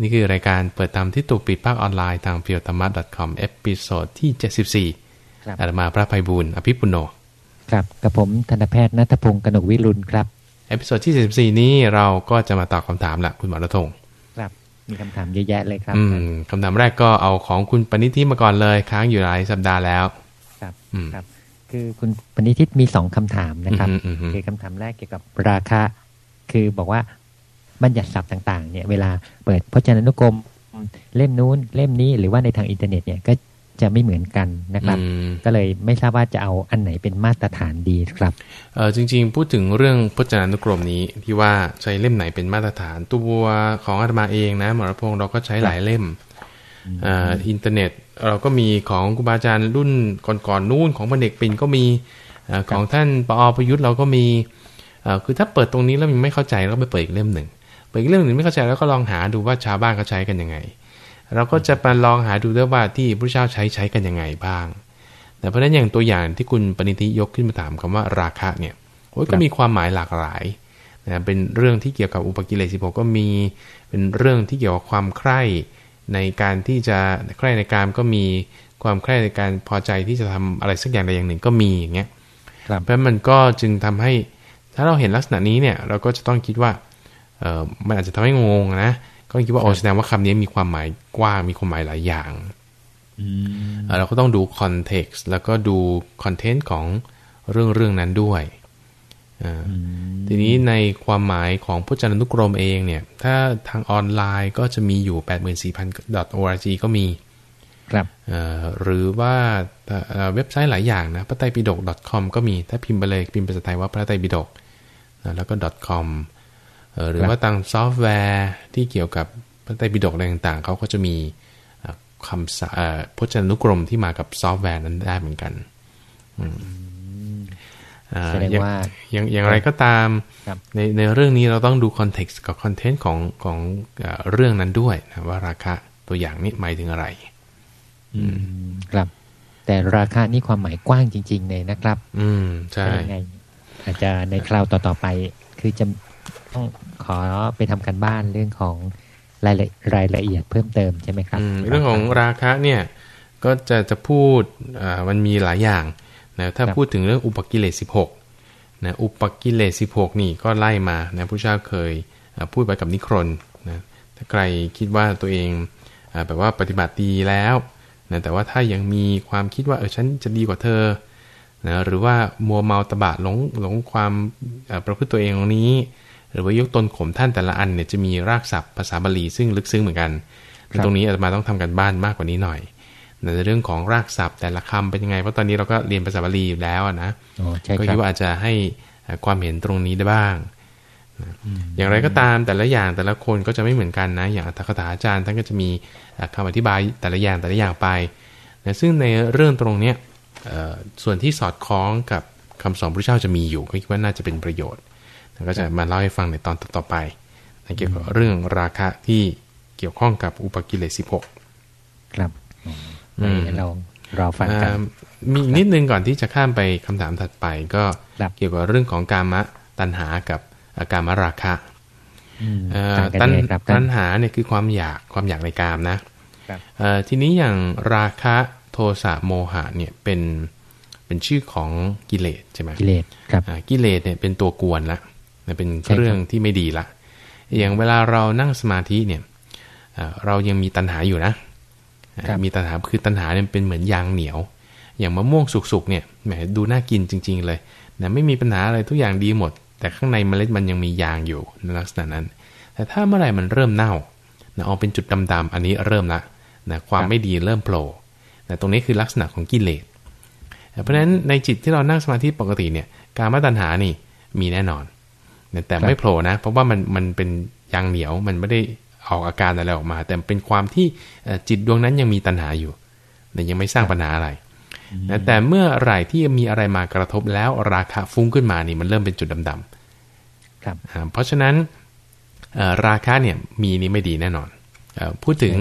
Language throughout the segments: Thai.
นี่คือรายการเปิดธรรมที่ถูกปิดภาคออนไลน์ทางเพียวธรรมะ .com episode ที่ 74อาตมาพระไพบูลย์อภิปุณโณครับกับผมทันตแพทย์ณัฐพงศ์กนกวิรุณครับ episode ที่ 74 นี้เราก็จะมาตอบคำถามละคุณหมอณัฐพงศ์ครับ มีคำถามเยอะแยะเลยครับ อืมคำถามแรกก็เอาของคุณปณิธิมาก่อนเลย ค้างอยู่หลายสัปดาห์แล้ว ครับอืมครับ คือคุณปณิธิมีสองคำถามนะครับอืมอืมอืมคือคำถามแรกเกี่ยวกับราคาคือบอกว่า บัญญัติศัพท์ต่างๆเนี่ยเวลาเปิดพจนานุกรมเล่มนู้นเล่มนี้หรือว่าในทางอินเทอร์เน็ตเนี่ยก็จะไม่เหมือนกันนะครับอืมก็เลยไม่ทราบว่าจะเอาอันไหนเป็นมาตรฐานดีครับเออจริง ๆ พูดถึงเรื่องพจนานุกรมนี้ที่ว่าใช้เล่มไหนเป็นมาตรฐาน ตัวของอาตมาเองนะหมอณัฐพงศ์เราก็ใช้หลายเล่มเอ่ออินเทอร์เน็ตเราก็มีของครูบาอาจารย์รุ่นก่อนๆนู่นของพระเด็กปิ่นก็มีเอ่อของท่านปอประยุทธ์เราก็มีเอ่อคือถ้าเปิดตรงนี้แล้วมันไม่เข้าใจเราก็ไปเปิดอีกเล่มหนึ่ง เปิดอีกเล่มหนึ่งไม่เข้าใจแล้วก็ลองหาดูว่าชาวบ้านเขาใช้กันยังไง เราก็จะไปลองหาดูด้วยว่าที่พระเจ้าใช้ใช้กันยังไงบ้าง แต่เพราะฉะนั้นอย่างตัวอย่างที่คุณปณิธิยกขึ้นมาถามคำว่าราคะเนี่ยโอ้ยก็มีความหมายหลากหลายนะเป็นเรื่องที่เกี่ยวกับอุปกิเลส16ก็มี เป็นเรื่องที่เกี่ยวกับความใคร่ในการที่จะใคร่ในการก็มีความใคร่ในการพอใจที่จะทำอะไรสักอย่างใดอย่างหนึ่งก็มีอย่างเงี้ยครับเพราะฉะนั้นมันก็จึงทำให้ถ้าเราเห็นลักษณะนี้เนี่ยเราก็จะต้องคิดว่าเออ มันอาจจะทำให้งงนะ ก็คิดว่าโอ้แสดงว่าคำนี้มีความหมายกว้างมีความหมายหลายอย่างเอ่อเราก็ต้องดูคอนเท็กซ์แล้วก็ดูคอนเทนต์ของเรื่องเรื่องนั้นด้วยอ่าทีนี้ในความหมายของพจนานุกรมเองเนี่ย ถ้าทางออนไลน์ก็จะมีอยู่ 84,000 .org ก็มี ครับเอ่อหรือว่าเอ่อเว็บไซต์หลายอย่างนะพระไตรปิฎก .com ก็มี ถ้าพิมพ์ไปเลยพิมพ์ภาษาไทยว่าพระไตรปิฎกนะแล้วก็ .com เอ่อ หรือว่าทางซอฟต์แวร์ที่เกี่ยวกับพระไตรปิฎกอะไรต่างๆเขาก็จะมีเอ่อคำศัพท์เอ่อพจนานุกรมที่มากับซอฟต์แวร์นั้นได้เหมือนกันอืมอ่าแสดงอย่างว่าอย่างอย่างไรก็ตามครับในในเรื่องนี้เราต้องดู context กับ content ของของเอ่อเรื่องนั้นด้วยนะว่าราคาตัวอย่างนี้หมายถึงอะไรครับ แต่ราคานี่ความหมายกว้างจริง ๆ เลยนะครับ อืมใช่เป็นยังไงอาจจะในคราวต่อๆไป คือจะ ต้องขอไปทำกันบ้านเรื่องของรายละรายละเอียดเพิ่มเติมใช่ไหมครับอืมเรื่องของราคะเนี่ยก็จะจะพูดอ่ามันมีหลายอย่างนะถ้าพูดถึงเรื่องอุปกิเลส16นะอุปกิเลส16นี่ก็ไล่มานะผู้เจ้าเคยอ่าพูดไปกับนิครนนะถ้าใครคิดว่าตัวเองอ่าแบบว่าปฏิบัติดีแล้วนะแต่ว่าถ้ายังมีความคิดว่าเออฉันจะดีกว่าเธอนะหรือว่ามัวเมาตบะหลงหลงความอ่าประพฤติตัวเองตรงนี้ หรือว่ายกตนข่มท่านแต่ละอันเนี่ยจะมีรากศัพท์ภาษาบาลีซึ่งลึกซึ้งเหมือนกันครับตรงนี้อาตมาต้องทำกันบ้านมากกว่านี้หน่อยในเรื่องของรากศัพท์แต่ละคำเป็นยังไงเพราะตอนนี้เราก็เรียนภาษาบาลีอยู่แล้วอะนะอ๋อใช่ก็ครัคิบดว่าอาจจะให้ความเห็นตรงนี้ได้บ้างนะอย่างไรก็ตามแต่ละอย่างแต่ละคนก็จะไม่เหมือนกันนะ อย่างอัตถกถาอาจารย์ท่านก็จะมีคำอธิบายแต่ละอย่างแต่ละอย่างไปนะซึ่งในเรื่องตรงเนี้ยเอ่อส่วนที่สอดคล้องกับคำสอนพระเจ้าจะมีอยู่ก็คิดว่าน่าจะเป็นประโยชน์แล้ว ก็จะมาเล่าให้ฟังในตอนต่อๆไปนะเกี่ยวกับเรื่องราคะที่เกี่ยวข้องกับอุปกิเลส16ครับอ๋ออืมเดี๋ยวเรารอฟังกันอ่ามีอีกนิดนึงก่อนที่จะข้ามไปคำถามถัดไป ก็ครับเกี่ยวกับเรื่องของกามะตัณหากับอ่ากามราคะอืมเอ่อต่างกันตัณยังไงครับตัท่านณหาเนี่ยคือความอยากความอยากในกามนะครับเอ่อทีนี้อย่างราคะโทสะโมหะเนี่ยเป็นเป็นชื่อของกิเลสใช่ไหมกิเลสครับอ่ากิเลสเนี่ยเป็นตัวกวนละนะ เป็นใช่ครับเรื่องที่ไม่ดีละอย่างเวลาเรานั่งสมาธิเนี่ยเอ่อเรายังมีตัณหาอยู่นะครับมีตัณหาคือตัณหาเนี่ยเป็นเหมือนยางเหนียว อย่างมะม่วงสุกๆเนี่ยแหมดูน่ากินจริง ๆ เลยนะไม่มีปัญหาอะไรทุกอย่างดีหมด แต่ข้างในเมล็ดมันยังมียางอยู่ในลักษณะนั้น แต่ถ้าเมื่อไหร่มันเริ่มเน่านะออกเป็นจุดดำๆอันนี้เริ่มละนะความไม่ดีเริ่มโผล่นะตรงนี้คือลักษณะของกิเลสเพราะฉะนั้นในจิตที่เรานั่งสมาธิปกติเนี่ยการมาตัณหานี่มีแน่นอนนะ แต่ไม่โผล่นะ เพราะว่ามันมันเป็นยางเหนียวมันไม่ได้ออกอาการอะไรออกมา แต่เป็นความที่เอ่อจิตดวงนั้นยังมีตัณหาอยู่นะยังไม่สร้างปัญหาอะไรนะแต่เมื่อไหร่ที่มีอะไรมากระทบแล้วราคะฟุ้งขึ้นมานี่มันเริ่มเป็นจุดดำๆครับอ่าเพราะฉะนั้นเอ่อราคะเนี่ยมีนี่ไม่ดีแน่นอนเอ่อพูดถึง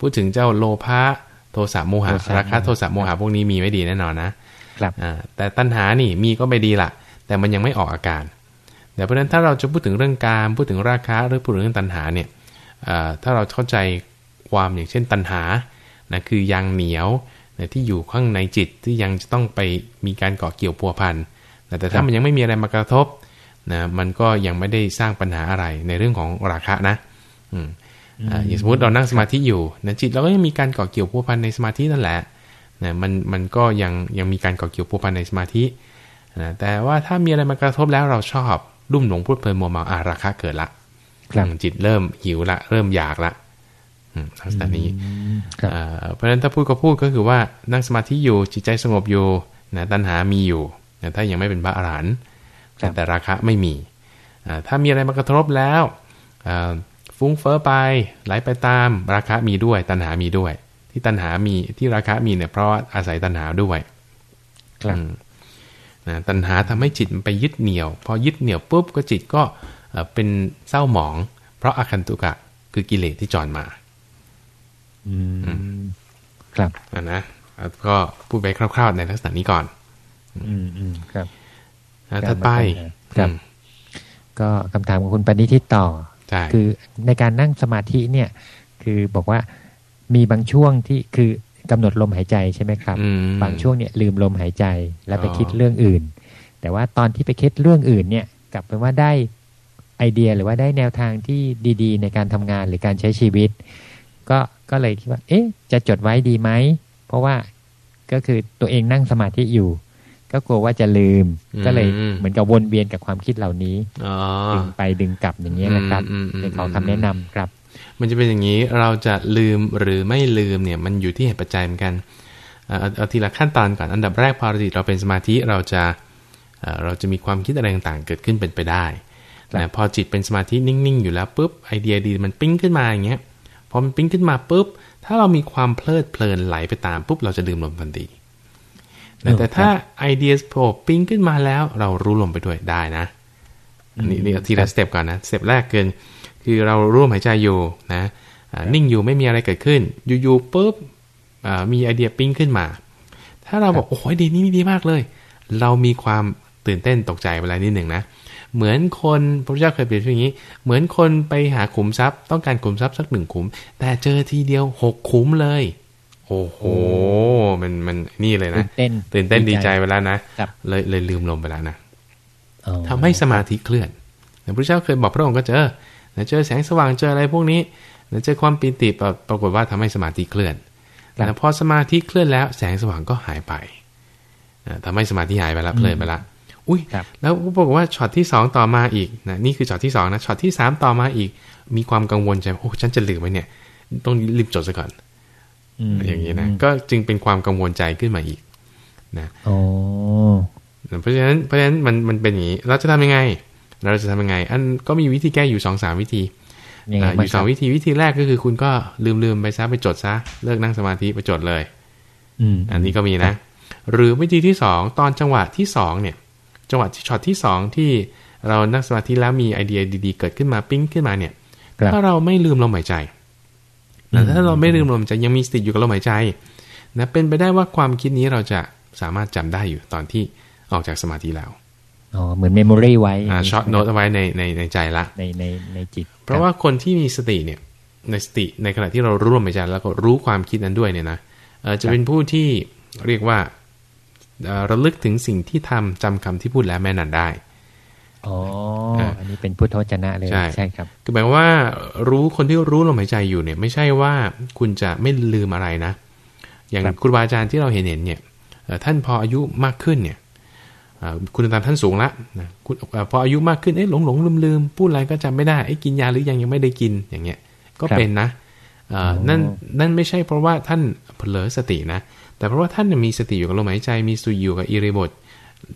พูดถึงเจ้าโลภะโทสะโมหะโทสะราคะโทสะโมหะพวกนี้มีไม่ดีแน่นอนนะครับอ่าแต่ตัณหานี่มีก็ไม่ดีละแต่มันยังไม่ออกอาการ แต่เพราะฉะนั้นถ้าเราจะพูดถึงเรื่องการพูดถึงราคะหรือพูดถึงเรื่องตัณหาเนี่ยถ้าเราเข้าใจความอย่างเช่นตัณหานะคือยางเหนียวนะที่อยู่ข้างในจิตที่ยังจะต้องไปมีการเกาะเกี่ยวพัวพันนะแต่ถ้ามันยังไม่มีอะไรมากระทบนะมันก็ยังไม่ได้สร้างปัญหาอะไรในเรื่องของราคะนะอืมอย่างสมมติเรานั่งสมาธิอยู่นะจิตเราก็ยังมีการเกาะเกี่ยวพัวพันในสมาธินั่นแหละนะมันมันก็ยังยังมีการเกาะเกี่ยวพัวพันในสมาธินะแต่ว่าถ้ามีอะไรมากระทบแล้วเราชอบ รุ่มหลงพูดเพลินมัวเมาอาราคะเกิดละจิตเริ่มหิวละ เริ่มอยากละลักษณะนี้เพราะฉะนั้นถ้าพูดก็พูดก็คือว่านั่งสมาธิอยู่จิตใจสงบอยู่นะตัณหามีอยู่นะถ้ายังไม่เป็นพระอรหันต์แต่ราคะไม่มีถ้ามีอะไรมากระทบแล้วฟุ้งเฟอ้อไปไหลไปตามราคะมีด้วย ตัณหามีด้วย ที่ตัณหามีที่ราคะมีเนี่ยเพราะอาศัยตัณหาด้วยครับ นะตัณหาทำให้จิตมันไปยึดเหนี่ยว พอยึดเหนี่ยวปุ๊บก็จิตก็เป็นเศร้าหมอง เพราะอาคันตุกะคือกิเลสที่จรมา อืมครับนะนะก็พูดไปคร่าว ๆ ในลักษณะนี้ก่อน อืมอืมครับถัดไปครับ ก็คำถามของคุณปณิทิตต่อคือในการนั่งสมาธิเนี่ย คือบอกว่ามีบางช่วงที่คือ กำหนดลมหายใจใช่ไหมครับบางช่วงเนี่ยลืมลมหายใจแล้วไปคิดเรื่องอื่น แต่ว่าตอนที่ไปคิดเรื่องอื่นเนี่ยกลับเป็นว่าได้ไอเดียหรือว่าได้แนวทางที่ดีๆ ในการทำงานหรือการใช้ชีวิต ก็ก็เลยคิดว่า เอ๊ะ จะจดไว้ดีไหม เพราะว่าก็คือตัวเองนั่งสมาธิอยู่ ก็กลัวว่าจะลืม ก็เลยเหมือนกับวนเวียนกับความคิดเหล่านี้ดึงไปดึงกลับอย่างนี้นะครับเป็นขอคำแนะนำครับ มันจะเป็นอย่างนี้เราจะลืมหรือไม่ลืมเนี่ยมันอยู่ที่เหตุปัจจัยเหมือนกันเอาทีละขั้นตอนก่อนอันดับแรกพอจิตเราเป็นสมาธิเราจะเราจะมีความคิดอะไรต่างๆ เกิดขึ้นเป็นไปได้แต่พอจิตเป็นสมาธินิ่งๆ อยู่แล้วปุ๊บไอเดียดีมันปิ้งขึ้นมาอย่างเงี้ยพอมันปิ้งขึ้นมาปุ๊บถ้าเรามีความเพลิดเพลินไหลไปตามปุ๊บเราจะลืมลมทันทีแต่ถ้าไอเดียโผล่ปิ้งขึ้นมาแล้วเรารู้ลมไปด้วยได้นะอั นนี้ทีละ step ก่อนนะ step แรกเนี่ยคือเรารู้ลมหายใจอยู่นะนิ่งอยู่ไม่มีอะไรเกิดขึ้น อยู่ๆปุ๊บมีไอเดียปิ้งขึ้นมา ถ้าเราบอกโอ้โหดีนี้ดีมากเลย เรามีความตื่นเต้นตกใจเวลานิดหนึ่งนะเหมือนคนพระพุทธเจ้าเคยเปรียบอย่างนี้ เหมือนคนไปหาขุมทรัพย์ ต้องการขุมทรัพย์สักหนึ่งขุม แต่เจอทีเดียวหกขุมเลย โอ้โห มันมันนี่เลยนะตื่นเต้นตื่นเต้นดีใจไปแล้วนะเลยเลยลืมลมไปแล้วนะ ทำให้สมาธิเคลื่อนพระพุทธเจ้าเคยบอกพระองค์ก็เจอเจอแสงสว่างเจออะไรพวกนี้เจอความปิติปรากฏว่าทำให้สมาธิเคลื่อนแต่พอสมาธิเคลื่อนแล้วแสงสว่างก็หายไปทำให้สมาธิหายไปละเพลินไปละ อุ้ยแล้วบอกว่าช็อตที่สองต่อมาอีกนะนี่คือช็อตที่สองนะช็อตที่สามต่อมาอีก มีความกังวลใจโอ้ฉันจะลืมไหมเนี่ย ต้องรีบจดซะก่อนอย่างนี้นะก็จึงเป็นความกังวลใจขึ้นมาอีก นะ เพราะฉะนั้นเพราะฉะนั้นมันมันเป็นอย่างนี้เราจะทำยังไง เราจะทำยังไง อันก็มีวิธีแก้อยู่สองสามวิธีอยู่สองวิธีวิธีแรกก็คือคุณก็ลืมลืมไปซะไปจดซะเลิกนั่งสมาธิไปจดเลย อือันนี้ก็มีนะ หรือวิธีที่สองตอนจังหวะที่สองเนี่ย จังหวะที่ช็อตที่สองที่เรานั่งสมาธิแล้วมีไอเดียดีๆ เกิดขึ้นมาปิ้งขึ้นมาเนี่ยถ้าเราไม่ลืมลมหายใจแต่ถ้าเราไม่ลืมลมหายใจยังมีสติอยู่กับลมหายใจนะเป็นไปได้ว่าความคิดนี้เราจะสามารถจำได้อยู่ตอนที่ ออกจากสมาธิแล้วอ๋อเหมือน memory ไว้อ่า short note เอาไว้ในในในใจละในในในจิต เพราะว่าคนที่มีสติเนี่ยในสติในขณะที่เรารู้ลมหายใจแล้วก็รู้ความคิดนั้นด้วยเนี่ยนะเออจะเป็นผู้ที่เรียกว่าระลึกถึงสิ่งที่ทำจำคำที่พูดแล้วแม่นันได้อ๋ออันนี้เป็นพุทธวจนะเลยใช่ใช่ครับ คือหมายว่ารู้คนที่รู้ลมหายใจอยู่เนี่ย ไม่ใช่ว่าคุณจะไม่ลืมอะไรนะ อย่างครูบาอาจารย์ที่เราเห็นเห็นเนี่ยท่านพออายุมากขึ้นเนี่ย คุณธรรมท่านสูงละนะพออายุมากขึ้นเอ๊ะหลงหลงลืมลืมพูดอะไรก็จำไม่ได้ไอ้กินยาหรือยังยังไม่ได้กินอย่างเงี้ย ก็เป็นนะนั่นนั่นไม่ใช่เพราะว่าท่านเผลอสตินะ แต่เพราะว่าท่านมีสติอยู่กับลมหายใจมีสุอยู่กับอิริบท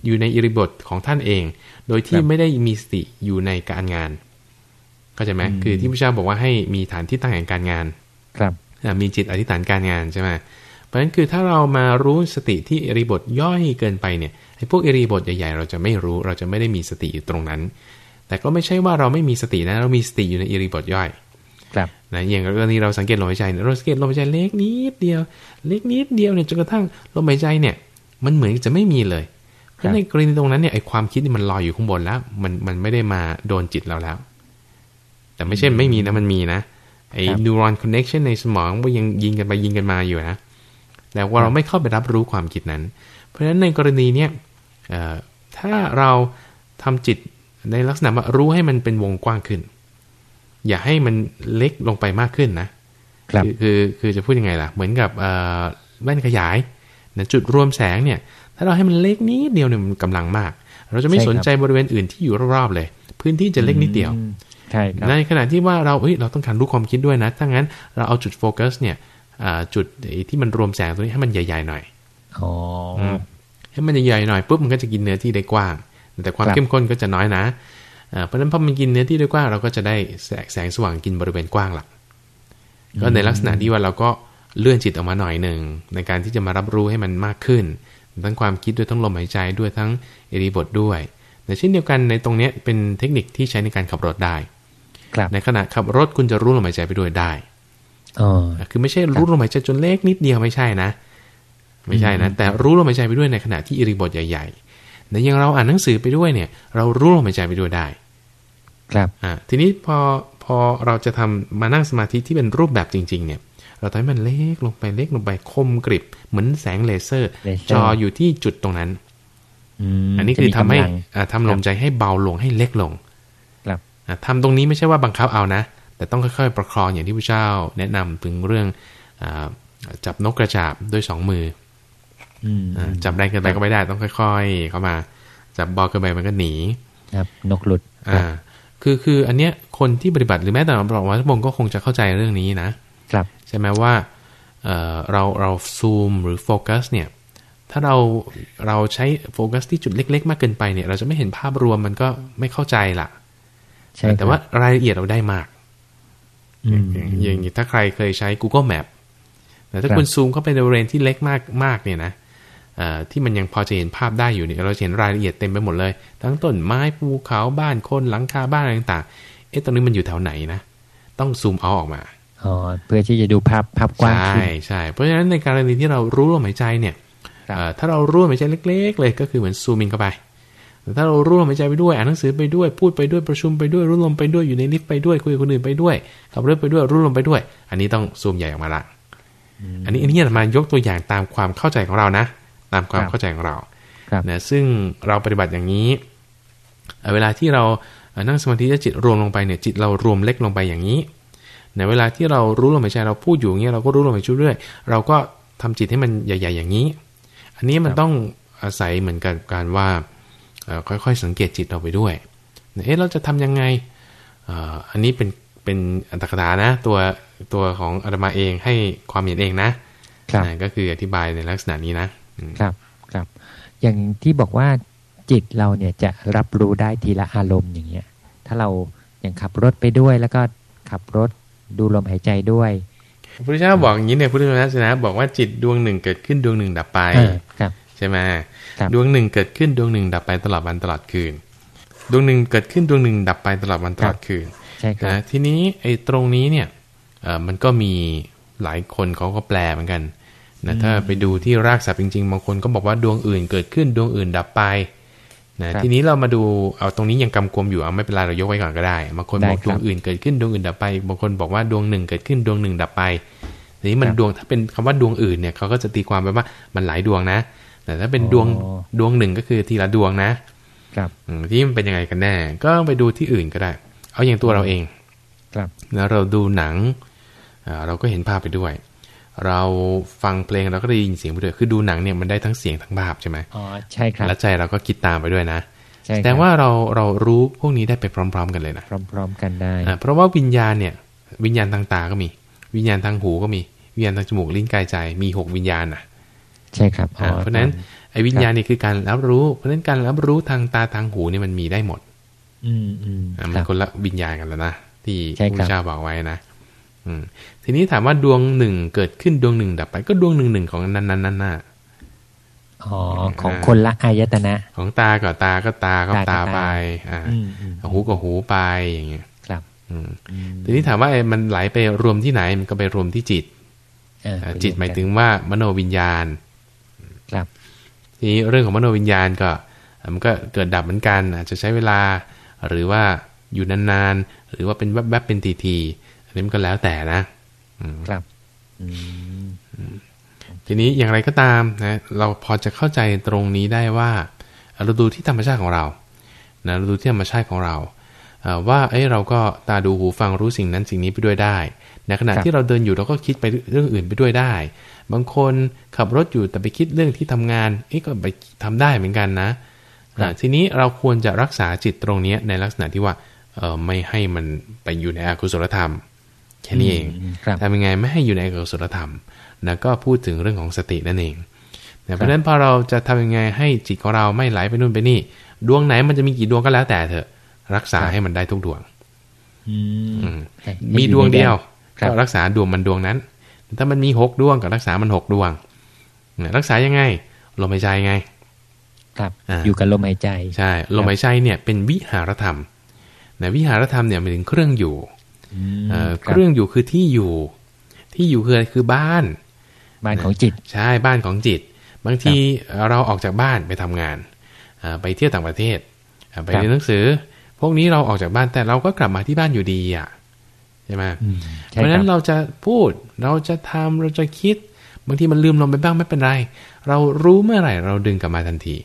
อยู่ในอิริบทของท่านเอง โดยที่ไม่ได้มีสติอยู่ในการงานก็จะไหมคือที่พระเจ้าบอกว่าให้มีฐานที่ตั้งแห่งการงาน ครับมีจิตอธิษฐานการงานใช่ไหมเพราะฉะนั้นคือถ้าเรามารู้สติที่อิริบทย่อยเกินไปเนี่ยไอ้ พวกอิริบทใหญ่ๆ เราจะไม่รู้ เราจะไม่ได้มีสติอยู่ตรงนั้น แต่ก็ไม่ใช่ว่าเราไม่มีสตินะ เรามีสติอยู่ในอิริบทย่อย ครับนะอย่างกรณีเราสังเกตลมหายใจเราสังเกตลมหายใจเล็กนิดเดียว เล็กนิดเดียวเนี่ยจนกระทั่งลมหายใจเนี่ย มันเหมือนจะไม่มีเลยเพราะในกรณีตรงนั้นเนี่ยไอ้ความคิดนี่มันลอยอยู่ข้างบนแล้ว มันมันไม่ได้มาโดนจิตเราแล้ว แต่ไม่ใช่ไม่มีนะมันมีนะไอ้ neuron connection ในสมองว่ายังยิงกันไปยิงกันมาอยู่นะแต่ว่าเราไม่เข้าไปรับรู้ความคิดนั้น เพราะฉะนั้นในกรณีเนี้ย ถ้าเราทำจิตในลักษณะว่ารู้ให้มันเป็นวงกว้างขึ้น อย่าให้มันเล็กลงไปมากขึ้นนะ ครับคือคือจะพูดยังไงล่ะ เหมือนกับแว่นขยายนะจุดรวมแสงเนี่ย ถ้าเราให้มันเล็กนิดเดียวเนี่ยมันกำลังมาก เราจะไม่สนใจบริเวณอื่นที่อยู่รอบๆเลย พื้นที่จะเล็กนิดเดียวใช่ในขณะที่ว่าเราเฮ้ยเราต้องการรู้ความคิดด้วยนะถ้างั้นเราเอาจุดโฟกัสเนี่ยจุดที่มันรวมแสงตรงนี้ให้มันใหญ่ ๆ หน่อยอ๋อ ให้มันใหญ่ๆหน่อยปุ๊บมันก็จะกินเนื้อที่ได้กว้าง แต่ความเข้มข้นก็จะน้อยนะเพราะฉะนั้นพอมันกินเนื้อที่ได้กว้างเราก็จะได้แสงสว่างกินบริเวณกว้างหลักก็ในลักษณะที่ว่าเราก็เลื่อนจิตออกมาหน่อยหนึ่งในการที่จะมารับรู้ให้มันมากขึ้น ทั้งความคิดด้วยทั้งลมหายใจด้วยทั้งเอริบทด้วยแต่เช่นเดียวกันในตรงนี้เป็นเทคนิคที่ใช้ในการขับรถได้ในขณะขับรถคุณจะรู้ลมหายใจไปด้วยได้อคือไม่ใช่รู้ลมหายใจจนเล็กนิดเดียวไม่ใช่นะ ไม่ใช่นะ แต่รู้ลมหายใจไปด้วยในขณะที่อิริบทใหญ่ๆในอย่างเราอ่านหนังสือไปด้วยเนี่ย เรารู้ลมหายใจไปด้วยได้ ครับอ่าทีนี้พอพอเราจะทำมานั่งสมาธิที่เป็นรูปแบบจริง ๆ เนี่ย เราทำให้มันเล็กลงไปเล็กลงไปคมกริบ เหมือนแสงเลเซอร์ จออยู่ที่จุดตรงนั้นอันนี้คือทำให้ทำลมใจให้เบาลงให้เล็กลง ครับทำตรงนี้ไม่ใช่ว่าบังคับเอานะ แต่ต้องค่อยๆ ประคองอย่างที่พระเจ้าแนะนำถึงเรื่องอจับนกกระจาบด้วยสองมือ จับแรงเกินไปก็ไม่ได้ต้องค่อย ๆ เข้ามา จับบอลเกินไปมันก็หนี ครับ นกหลุด อ่า คือคืออันเนี้ยคนที่ปฏิบัติหรือแม้แต่เราบอกว่าทุกคนก็คงจะเข้าใจเรื่องนี้นะครับใช่ไหมว่าเออเราเราซูมหรือโฟกัสเนี่ยถ้าเราเราใช้โฟกัสที่จุดเล็ก ๆ มากเกินไปเนี่ย เราจะไม่เห็นภาพรวมมันก็ไม่เข้าใจล่ะใช่แต่ว่ารายละเอียดเราได้มากอย่างนี้ถ้าใครเคยใช้ Google Map แต่ถ้าคุณซูมเข้าไปในบริเวณที่เล็กมากมากเนี่ยนะ ที่มันยังพอจะเห็นภาพได้อยู่เนี่ยเราเห็นรายละเอียดเต็มไปหมดเลย ทั้งต้นไม้ภูเขาบ้านคนหลังคาบ้านอะไรต่างๆเอ๊ะตรงนี้มันอยู่แถวไหนนะ ต้องซูมเอาออกมาอ๋อเพื่อที่จะดูภาพภาพกว้างใช่ใช่เพราะฉะนั้นในกรณีที่เรารู้ลมหายใจเนี่ยถ้าเรารู้ลมหายใจเล็ก ๆ เลยก็คือเหมือนซูมิงเข้าไปถ้าเรารู้ลมหายใจไปด้วยอ่านหนังสือไปด้วยพูดไปด้วยประชุมไปด้วยรู้ลมไปด้วยอยู่ในลิฟต์ไปด้วยคุยกับคนอื่นไปด้วยขับรถไปด้วยรู้ลมไปด้วย อันนี้ต้องซูมใหญ่ออกมาละอันนี้อันนี้มายกตัวอย่างตามความเข้าใจของเรานะ ตามความเข้าใจของเรานะซึ่งเราปฏิบัติอย่างนี้ เวลาที่เรานั่งสมาธิจิตรวมลงไปเนี่ยจิตเรารวมเล็กลงไปอย่างนี้ในเวลาที่เรารู้ลมหายใจเราพูดอยู่อย่างเงี้ยเราก็รู้ลมหายใจเรื่อยเราก็ทำจิตให้มันใหญ่ ๆ อย่างนี้ อันนี้มันต้องอาศัยเหมือนกันการว่าค่อยๆสังเกตจิตเราไปด้วยเอ๊ะเราจะทํำยังไงอันนี้เป็นเป็นอัตถกถานะตัวตัวของอาตมาเองให้ความเห็นเองนะก็คืออธิบายในลักษณะนี้นะ ครับครับ อย่างที่บอกว่าจิตเราเนี่ยจะรับรู้ได้ทีละอารมณ์อย่างเงี้ย ถ้าเราอย่างขับรถไปด้วย แล้วก็ขับรถดูลมหายใจด้วยพระพุทธเจ้าบอกอย่างนี้เนี่ยพุทธศาสนาบอกว่าจิตดวงหนึ่งเกิดขึ้นดวงหนึ่งดับไปใช่ไหมดวงหนึ่งเกิดขึ้นดวงหนึ่งดับไปตลอดวันตลอดคืน ดวงหนึ่งเกิดขึ้นดวงหนึ่งดับไปตลอดวันตลอดคืนใช่ครับทีนี้ไอ้ตรงนี้เนี่ยเออมันก็มีหลายคนเขาก็แปลเหมือนกัน นะถ้าไปดูที่รากศัพท์จริงๆบางคนก็บอกว่าดวงอื่นเกิดขึ้นดวงอื่นดับไปนะทีนี้เรามาดูเอาตรงนี้ยังกำกวมอยู่เอาไม่เป็นไรเรายกไว้ก่อนก็ได้บางคนบอกดวงอื่นเกิดขึ้นดวงอื่นดับไปบางคนบอกว่าดวงหนึ่งเกิดขึ้นดวงหนึ่งดับไปทีนี้มันดวงถ้าเป็นคำว่าดวงอื่นเนี่ยเขาก็จะตีความไปว่ามันหลายดวงนะ แต่ถ้าเป็นดวงดวงหนึ่งก็คือทีละดวงนะ ครับที่มันเป็นยังไงกันแน่ ก็ไปดูที่อื่นก็ได้ เอาอย่างตัวเราเอง ครับแล้วเราดูหนังเราก็เห็นภาพไปด้วย เราฟังเพลงเราก็ได้ยินเสียงไปด้วยคือดูหนังเนี่ยมันได้ทั้งเสียงทั้งภาพใช่ไหมอ๋อใช่ครับแล้วใจเราก็คิดตามไปด้วยนะแต่ว่าเราเรารู้พวกนี้ได้ไปพร้อม ๆ กันเลยนะพร้อม ๆ กันได้เพราะว่าวิญญาณเนี่ยวิญญาณทางตาก็มี วิญญาณทางหูก็มีวิญญาณทางจมูกลิ้นกายใจมีหกวิญญาณนะใช่ครับเพราะฉะนั้นไอ้วิญญาณนี่คือการรับรู้ เพราะฉะนั้นการรับรู้ทางตาทางหูนี่มันมีได้หมด อืมอืมมันคนละวิญญาณกันแล้วนะที่พระเจ้าบอกไว้นะ ทีนี้ถามว่าดวงหนึ่งเกิดขึ้นดวงหนึ่งดับไป ก็ดวงหนึ่งหนึ่งของนั้นนั้นนั่นน่ะอ๋อของคนละอายตนะ ของตาก็ตาก็ตาก็ตาไป อ่าหูก็หูไปอย่างเงี้ยครับทีนี้ถามว่ามันไหลไปรวมที่ไหนมันก็ไปรวมที่จิตจิตหมายถึงว่ามโนวิญญาณ ครับทีนี้เรื่องของมโนวิญญาณก็มันก็เกิดดับเหมือนกัน อาจจะใช้เวลาหรือว่าอยู่นานๆ หรือว่าเป็นแวบๆเป็นทีๆ นนี้มันก็แล้วแต่นะครับทีนี้อย่างไรก็ตามนะเราพอจะเข้าใจตรงนี้ได้ว่าเราดูที่ธรรมชาติของเรานะเราดูที่ธรรมชาติของเราว่าเอ้เราก็ตาดูหูฟังรู้สิ่งนั้นสิ่งนี้ไปด้วยได้ในขณะที่เราเดินอยู่เราก็คิดไปเรื่องอื่นไปด้วยได้ บางคนขับรถอยู่แต่ไปคิดเรื่องที่ทำงานเอ้ก็ไปทำได้เหมือนกันนะทีนี้เราควรจะรักษาจิตตรงนี้ในลักษณะที่ว่าเออไม่ให้มันไปอยู่ในอกุศลธรรม แค่นี้เองทำยังไงไม่ให้อยู่ในอกุศลธรรมนะก็พูดถึงเรื่องของสตินั่นเองเพราะฉะนั้นพอเราจะทำยังไงให้จิตของเราไม่ไหลไปนู่นไปนี่ ดวงไหนมันจะมีกี่ดวงก็แล้วแต่เถอะ รักษาให้มันได้ทุกดวงมีดวงเดียวก็รักษาดวงมันดวงนั้น ถ้ามันมีหกดวงก็รักษามันหกดวงรักษายังไงลมหายใจไง ครับอยู่กับลมหายใจใช่ลมหายใจเนี่ยเป็นวิหารธรรมนะวิหารธรรมเนี่ยหมายถึงเครื่องอยู่ เครื่องอยู่คือที่อยู่ ที่อยู่คืออะไรคือบ้าน บ้านของจิต ใช่บ้านของจิต บางทีเราออกจากบ้านไปทำงานไปเที่ยวต่างประเทศไปเรียนหนังสือ พวกนี้เราออกจากบ้านแต่เราก็กลับมาที่บ้านอยู่ดีอะใช่ไหมเพราะฉะนั้นเราจะพูดเราจะทำเราจะคิดบางทีมันลืมลงไปบ้างไม่เป็นไร เรารู้เมื่อไหร่ เราดึงกลับมาทันที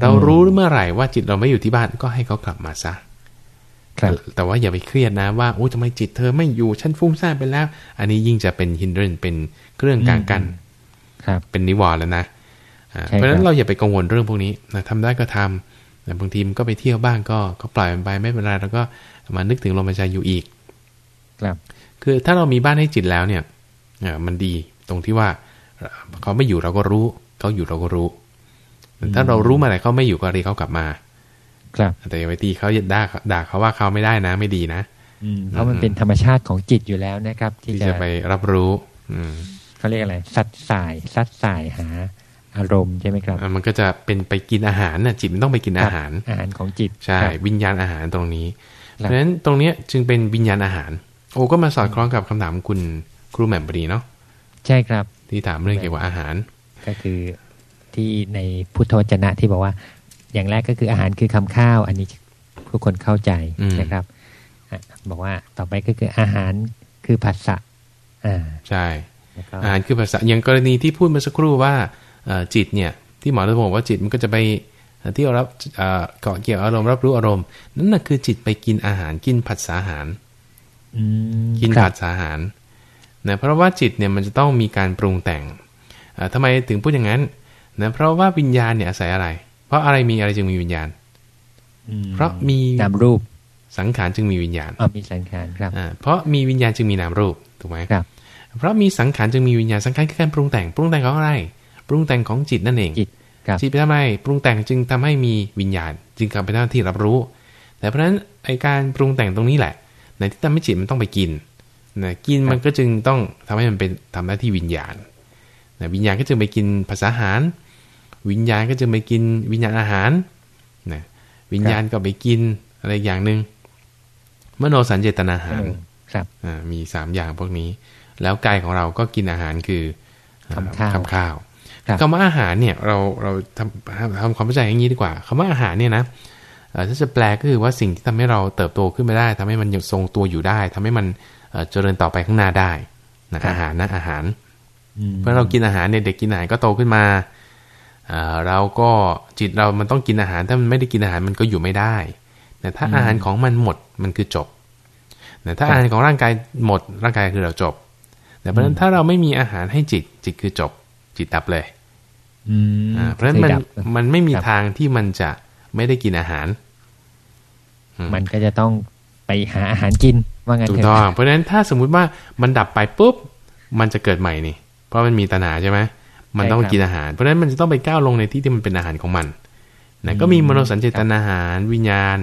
เรารู้เมื่อไหร่ว่าจิตเราไม่อยู่ที่บ้านก็ให้เขากลับมาซะ แต่ว่าอย่าไปเครียดนะว่าโอ้ทำไมจิตเธอไม่อยู่ฉันฟุ้งซ่านไปแล้ว อันนี้ยิ่งจะเป็นฮินเดนเป็นเครื่องกลางกันเป็นนิวรณ์แล้วนะเพราะฉะนั้นเราอย่าไปกังวลเรื่องพวกนี้นะทำได้ก็ทำแต่บางทีมันก็ไปเที่ยวบ้างก็ก็ปล่อยมันไปไม่เป็นไรแล้วก็มานึกถึงลมหายใจอยู่อีก ครับ คือถ้าเรามีบ้านให้จิตแล้วเนี่ยมันดีตรงที่ว่าเขาไม่อยู่เราก็รู้ เขาอยู่เราก็รู้ ถ้าเรารู้มาไหนเขาไม่อยู่ก็เรียกเขากลับมา ครับ แต่อย่าไปตีเขาด่าด่าเขาว่าเขาไม่ได้นะ ไม่ดีนะเพราะมันเป็นธรรมชาติของจิตอยู่แล้วนะครับ ที่จะไปรับรู้ อืเขาเรียกอะไรสัดสายซัดสายหา อารมณ์ใช่ไหมครับมันก็จะเป็นไปกินอาหารน่ะจิตมันต้องไปกินอาหารอาหารของจิตใช่ วิญญาณอาหารตรงนี้ เพราะฉะนั้นตรงเนี้ยจึงเป็นวิญญาณอาหาร โอ้ก็มาสอดคล้องกับคำถามคุณครูแหม่มบรีเนาะใช่ครับ ที่ถามเรื่องเกี่ยวกับอาหาร ก็คือที่ในพุทธวจนะที่บอกว่า อย่างแรกก็คืออาหารคือคำข้าว อันนี้ทุกคนเข้าใจนะครับบอกว่าต่อไปก็คืออาหารคือภาษาอ่าใช่อาหารคือภาษาอย่างกรณีที่พูดเมื่อสักครู่ว่าจิตเนี่ย ที่หมอจะบอกว่าจิตมันก็จะไปที่เรารับเกาะเกี่ยวอารมณ์รับรู้อารมณ์นั่นแหะคือจิตไปกินอาหารกินผัสสาหารกินผัสสาหารนะเพราะว่าจิตเนี่ยมันจะต้องมีการปรุงแต่งทำไมถึงพูดอย่างนั้นนะเพราะว่าวิญญาณเนี่ยอาศัยอะไร เพราะอะไรมีอะไรจึงมีวิญญาณเพราะมีนามรูปสังขารจึงมีวิญญาณอ๋อมีสังขารครับเพราะมีวิญญาณจึงมีนามรูปถูกไหมครับ เพราะมีสังขารจึงมีวิญญาณสังขารคือการปรุงแต่งปรุงแต่งของอะไร ปรุงแต่งของจิตนั่นเองจิตจิตไปทำไมปรุงแต่งจึงทำให้มีวิญญาณ จึงกลายเป็นหน้าที่รับรู้ แต่เพราะฉะนั้นไอการปรุงแต่งตรงนี้แหละในที่ทำให้จิตมันต้องไปกินนะกินมันก็จึงต้องทำให้มันเป็นทำหน้าที่วิญญาณนะวิญญาณก็จึงไปกินภาษาอาหาร วิญญาณก็จะไปกินวิญญาณอาหารนะวิญญาณก็ไปกินอะไรอย่างหนึ่งมโนสัญเจตนาหารครับมีสามอย่างพวกนี้ แล้วกายของเราก็กินอาหารคือคำข้าวคำข้าวคำว่าอาหารเนี่ยเราเราทำทำความเข้าใจอย่างนี้ดีกว่าคำว่าอาหารเนี่ยนะถ้าจะแปลก็คือว่าสิ่งที่ทำให้เราเติบโตขึ้นมาได้ทำให้มันยังทรงตัวอยู่ได้ทำให้มันเจริญต่อไปข้างหน้าได้นะอาหารนะอาหาร เพราะเรากินอาหารเนี่ยเด็กกินอาหารก็โตขึ้นมา เราก็จิตเรามันต้องกินอาหารถ้ามันไม่ได้กินอาหารมันก็อยู่ไม่ได้แต่ถ้าอาหารของมันหมดมันคือจบแต่ถ้าอาหารของร่างกายหมดร่างกายคือเราจบ แต่เพราะฉะนั้นถ้าเราไม่มีอาหารให้จิตจิตคือจบ จิตดับเลยเพราะฉะนั้นมันมันไม่มีทางที่มันจะไม่ได้กินอาหาร มันก็จะต้องไปหาอาหารกินว่างั้นถูกต้องเพราะฉะนั้นถ้าสมมุติว่ามันดับไปปุ๊บ มันจะเกิดใหม่นี่ เพราะมันมีตัณหาใช่ไหม มันต้องกินอาหาร เพราะฉะนั้นมันจะต้องไปก้าวลงในที่ที่มันเป็นอาหารของมันนะก็มีมโนสัญเจตนาอาหาร วิญญาณ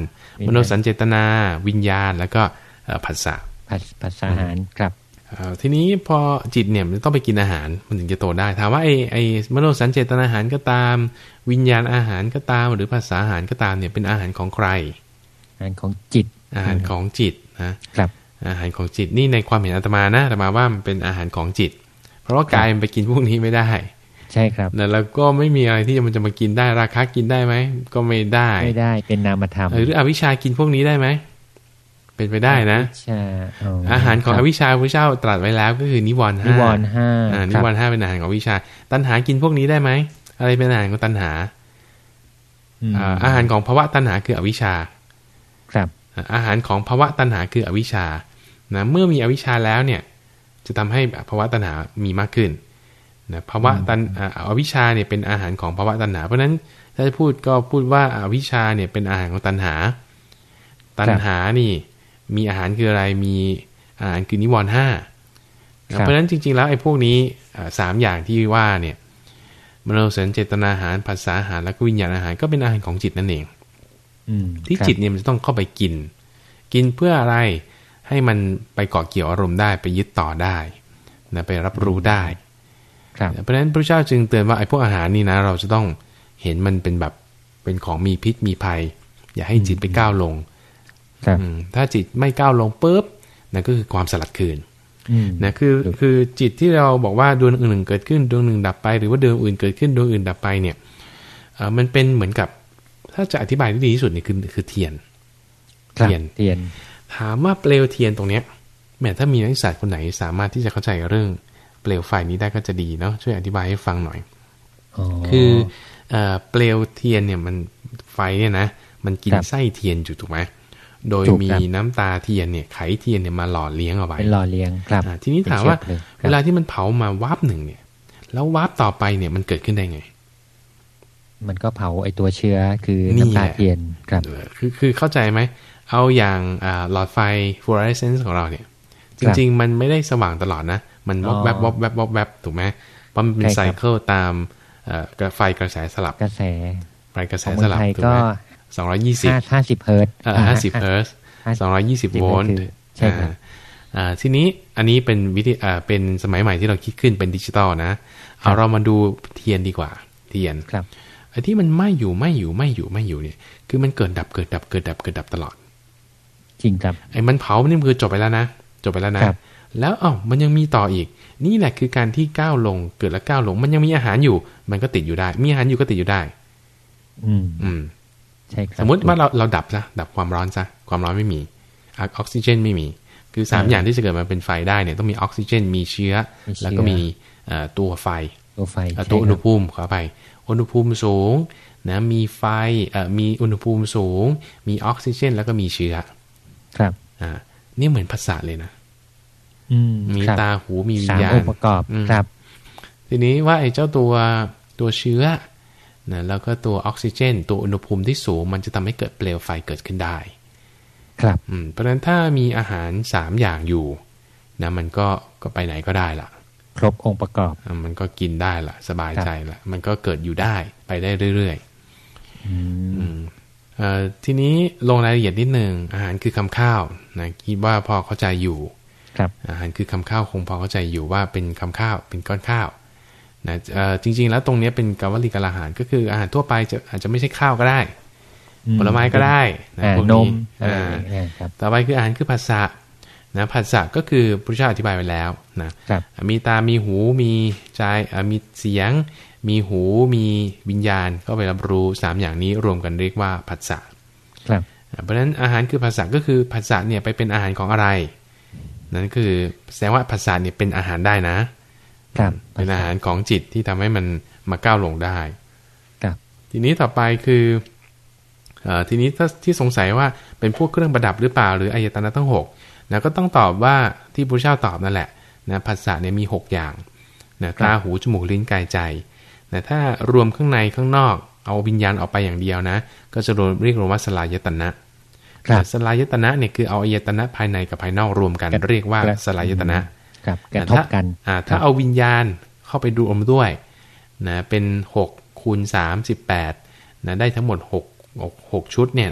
มโนสัญเจตนา วิญญาณ แล้วก็ผัสสะผัสสะอาหารครับทีนี้พอจิตเนี่ยมันต้องไปกินอาหารมันถึงจะโตได้ถามว่าไอ้ไอ้มโนสัญเจตนาอาหารก็ตาม วิญญาณอาหารก็ตาม หรือภาษาอาหารก็ตามเนี่ยเป็นอาหารของใคร อาหารของจิต อาหารของจิตนะครับ อาหารของจิตนี่ในความเห็นอาตมานะอาตมาว่ามันเป็นอาหารของจิต เพราะว่ากายมันไปกินพวกนี้ไม่ได้ ใช่ครับแล้วก็ไม่มีอะไรที่มันจะมากินได้ราคากินได้ไหมก็ไม่ได้ไม่ได้เป็นนามธรรมหรืออวิชากินพวกนี้ได้ไหมเป็นไปได้นะอาหารของอวิชชาพระเจ้าตรัสไว้แล้วก็คือนิวรณ์ห้านิวรณ์ห้านิวรณ์ห้าเป็นอาหารของวิชา ตัณหากินพวกนี้ได้ไหมอะไรเป็นอาหารของตัณหาอาหารของภาวะตัณหาคืออวิชชา ครับ อาหารของภาวะตัณหาคืออวิชชานะเมื่อมีอวิชชาแล้วเนี่ย จะทำให้ภาวะตัณหามีมากขึ้น นะภาวะตัณอวิชชาเนี่ยเป็นอาหารของภาวะตัณหา เพราะฉะนั้นถ้าจะพูดก็พูดว่าอวิชชาเนี่ยเป็นอาหารของตัณหา ตัณหานี่ มีอาหารคืออะไรมีอาหารคือนิวรณ์ห้าเพราะฉะนั้นจริง ๆ แล้วไอ้พวกนี้สามอย่างที่ว่าเนี่ยมโนสัญเจตนาอาหารภาษาอาหารและก็วิญญาณอาหารก็เป็นอาหารของจิตนั่นเองที่จิตเนี่ยมันจะต้องเข้าไปกิน กินเพื่ออะไรให้มันไปเกาะเกี่ยวอารมณ์ได้ไปยึดต่อได้นะไปรับรู้ได้ เพราะฉะนั้นพระเจ้าจึงเตือนว่าไอ้พวกอาหารนี่นะ เราจะต้องเห็นมันเป็นแบบเป็นของมีพิษมีภัย อย่าให้จิตไปก้าวลงถ้าจิตไม่ก้าวลงปุ๊บนั่นก็คือความสลัดคืนนะคือคือจิตที่เราบอกว่าดวงหนึ่งเกิดขึ้นดวงหนึ่งดับไป หรือว่าดวงอื่นเกิดขึ้นดวงอื่นดับไปเนี่ยมันเป็นเหมือนกับ ถ้าจะอธิบายที่ดีที่สุดนี่คือคือเทียนเทียนเทียน ถามว่าเปลวเทียนตรงเนี้ยแม้ถ้ามีนักศึกษาคนไหนสามารถที่จะเข้าใจเรื่อง เปลวไฟนี้ได้ก็จะดีเนาะช่วยอธิบายให้ฟังหน่อยคือเปลวเทียนเนี่ยมันไฟเนี่ยนะมันกินไส้เทียนอยู่ถูกไหมโดยมีน้ำตาเทียนเนี่ยไขเทียนเนี่ยมาหล่อเลี้ยงเอาไว้เป็นหล่อเลี้ยงครับทีนี้ถามว่า เวลาที่มันเผามาวับหนึ่งเนี่ย แล้ววับต่อไปเนี่ยมันเกิดขึ้นได้ไง มันก็เผาไอตัวเชื้อคือน้ำตาเทียนครับคือคือเข้าใจไหมเอาอย่างหลอดไฟ fluorescent ของเราเนี่ย จริง ๆ มันไม่ได้สว่างตลอดนะ มันวอบแวบวอบแวบวอบแวบถูกไหมเพราะมันเป็น cycle ตามไฟกระแสสลับกระแสไฟกระแสสลับถูกไหมสองร้อยยี่สิบห้าสิบเฮิร์ตห้าสิบเฮิร์ตสองร้อยี่สิบโวลต์ใช่ครับทีนี้อันนี้เป็นวิธีเป็นสมัยใหม่ที่เราคิดขึ้นเป็นดิจิตอลนะเอาเรามาดูเทียนดีกว่า เทียนครับไอ้ที่มันไม่อยู่ไม่อยู่ไม่อยู่ไม่อยู่เนี่ย คือมันเกิดดับเกิดดับเกิดดับเกิดดับตลอด จริงครับไอ้มันเผานี่คือจบไปแล้วนะจบไปแล้วนะ แล้วอ๋อมันยังมีต่ออีก นี่แหละคือการที่ก้าวลงเกิดแล้วก้าวลง มันยังมีอาหารอยู่ มันก็ติดอยู่ได้ มีอาหารอยู่ก็ติดอยู่ได้ อืม อืมใช่ครับสมมติว่าเราเราดับซะดับความร้อนซะความร้อนไม่มีออกซิเจนไม่มี คือสามอย่างที่จะเกิดมาเป็นไฟได้เนี่ยต้องมีออกซิเจน มีเชื้อ แล้วก็มีตัวไฟ ตัวไฟตัวอุณหภูมิขอไปอุณหภูมิสูงนะมีไฟมีอุณหภูมิสูง มีออกซิเจน แล้วก็มีเชื้อ ครับอ่านี่เหมือนภาษาเลยนะ มีตาหูมีวิญญาณประกอบครับ ทีนี้ว่าไอ้เจ้าตัวตัวเชื้อนะแล้วก็ตัวออกซิเจน ตัวอุณหภูมิที่สูง มันจะทำให้เกิดเปลวไฟเกิดขึ้นได้ ครับอืมเพราะฉะนั้นถ้ามีอาหารสามอย่างอยู่นะมันก็ก็ไปไหนก็ได้ละครบองค์ประกอบอมันก็กินได้ละสบายใจละมันก็เกิดอยู่ได้ไปได้เรื่อยๆทีนี้ลงรายละเอียดนิดหนึ่งอาหารคือคำข้าวนะคิดว่าพอเข้าใจอยู่ครับ อาหารคือคำข้าวคงพอเข้าใจอยู่ว่าเป็นคำข้าวเป็นก้อนข้าวนะจริง ๆ แล้วตรงนี้เป็นกาวลีกาลอาหารก็คืออาหารทั่วไปจะอาจจะไม่ใช่ข้าวก็ได้ ผลไม้ก็ได้นะพวกนี้ต่อไปคืออาหารคือภาษานะภาษาก็คือพระเจ้าอธิบายไปแล้วนะมีตา มีหู มีใจมีเสียง มีหู มีวิญญาณก็ไปรับรู้สามอย่างนี้รวมกันเรียกว่าผัสสะเพราะฉะนั้นอาหารคือภาษาก็คือภาษาเนี่ยไปเป็นอาหารของอะไร นั่นคือแสดงว่าภาษาเนี่ยเป็นอาหารได้นะ ครับ เป็นอาหารของจิตที่ทำให้มันมาก้าวลงได้ ครับ ทีนี้ต่อไปคืออทีนี้ถ้าที่สงสัยว่าเป็นพวกเครื่องประดับหรือเปล่า หรืออายตนะทั้งหกนะก็ต้องตอบว่าที่พระเจ้าตอบนั่นแหละนะภาษาเนี่ยมีหกอย่างนะตาหูจมูกลิ้นกายใจนะถ้ารวมข้างในข้างนอกเอาวิญญาณออกไปอย่างเดียวนะ ก็จะรวมเรียกว่าสลายตนะ สลายตนะเนี่ยคือเอาอายตนะภายในกับภายนอกรวมกัน เรียกว่าสลายตนะครับกระทบกันถ้าเอาวิญญาณเข้าไปดูอมด้วยนะเป็นหกคูณสามสิบแปดนะได้ทั้งหมดหกหกชุดเนี่ย